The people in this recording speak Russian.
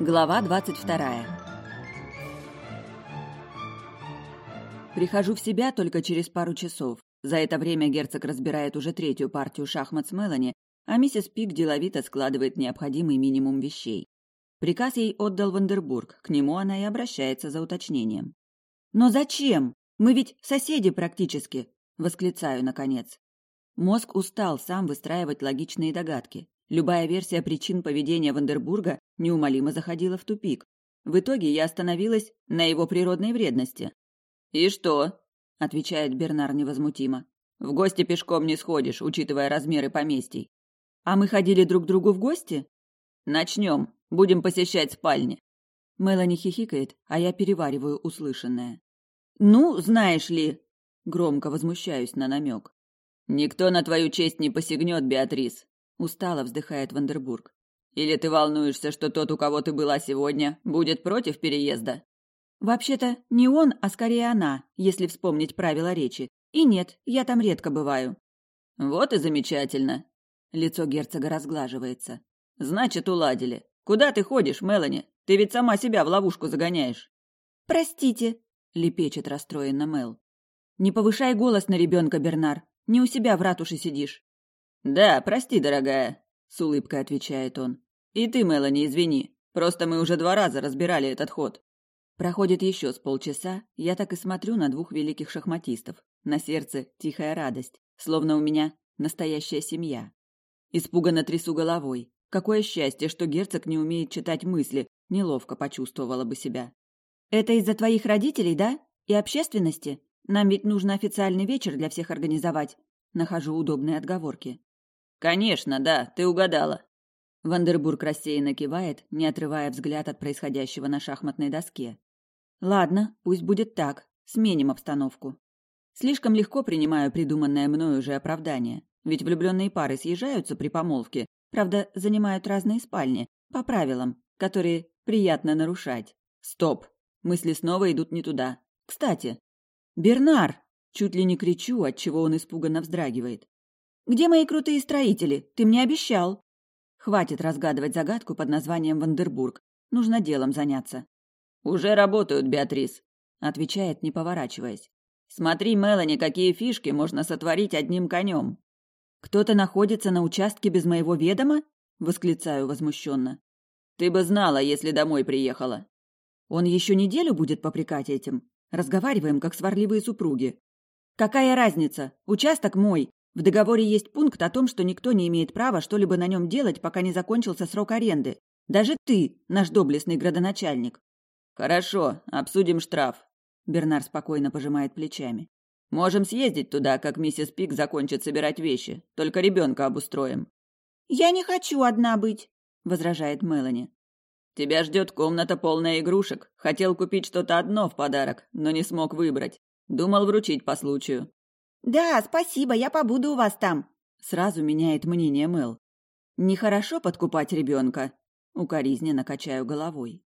Глава двадцать вторая. Прихожу в себя только через пару часов. За это время герцог разбирает уже третью партию шахмат с Мелани, а миссис Пик деловито складывает необходимый минимум вещей. Приказ ей отдал Вандербург, к нему она и обращается за уточнением. «Но зачем? Мы ведь соседи практически!» – восклицаю, наконец. Мозг устал сам выстраивать логичные догадки. Любая версия причин поведения Вандербурга неумолимо заходила в тупик. В итоге я остановилась на его природной вредности. «И что?» – отвечает Бернар невозмутимо. «В гости пешком не сходишь, учитывая размеры поместий». «А мы ходили друг к другу в гости?» «Начнем. Будем посещать спальни». Мелани хихикает, а я перевариваю услышанное. «Ну, знаешь ли...» – громко возмущаюсь на намек. «Никто на твою честь не посягнет, Беатрис», – устало вздыхает Вандербург. «Или ты волнуешься, что тот, у кого ты была сегодня, будет против переезда?» Вообще-то не он, а скорее она, если вспомнить правила речи. И нет, я там редко бываю. Вот и замечательно. Лицо герцога разглаживается. Значит, уладили. Куда ты ходишь, Мелани? Ты ведь сама себя в ловушку загоняешь. Простите, лепечет расстроенно Мел. Не повышай голос на ребенка, Бернар. Не у себя в ратуше сидишь. Да, прости, дорогая, с улыбкой отвечает он. И ты, Мелани, извини. Просто мы уже два раза разбирали этот ход. Проходит еще с полчаса, я так и смотрю на двух великих шахматистов. На сердце тихая радость, словно у меня настоящая семья. Испуганно трясу головой. Какое счастье, что герцог не умеет читать мысли, неловко почувствовала бы себя. «Это из-за твоих родителей, да? И общественности? Нам ведь нужно официальный вечер для всех организовать». Нахожу удобные отговорки. «Конечно, да, ты угадала». Вандербург рассеянно кивает, не отрывая взгляд от происходящего на шахматной доске. Ладно, пусть будет так. Сменим обстановку. Слишком легко принимаю придуманное мною уже оправдание. Ведь влюбленные пары съезжаются при помолвке, правда, занимают разные спальни, по правилам, которые приятно нарушать. Стоп! Мысли снова идут не туда. Кстати, Бернар! Чуть ли не кричу, от чего он испуганно вздрагивает. Где мои крутые строители? Ты мне обещал. Хватит разгадывать загадку под названием Вандербург. Нужно делом заняться. «Уже работают, Беатрис», — отвечает, не поворачиваясь. «Смотри, Мелани, какие фишки можно сотворить одним конем». «Кто-то находится на участке без моего ведома?» — восклицаю возмущенно. «Ты бы знала, если домой приехала». «Он еще неделю будет попрекать этим? Разговариваем, как сварливые супруги». «Какая разница? Участок мой. В договоре есть пункт о том, что никто не имеет права что-либо на нем делать, пока не закончился срок аренды. Даже ты, наш доблестный градоначальник. Хорошо, обсудим штраф. Бернар спокойно пожимает плечами. Можем съездить туда, как миссис Пик закончит собирать вещи. Только ребенка обустроим. Я не хочу одна быть, возражает Мелани. Тебя ждет комната полная игрушек. Хотел купить что-то одно в подарок, но не смог выбрать. Думал вручить по случаю. Да, спасибо, я побуду у вас там. Сразу меняет мнение Мел. Нехорошо подкупать ребенка. Укоризненно качаю головой.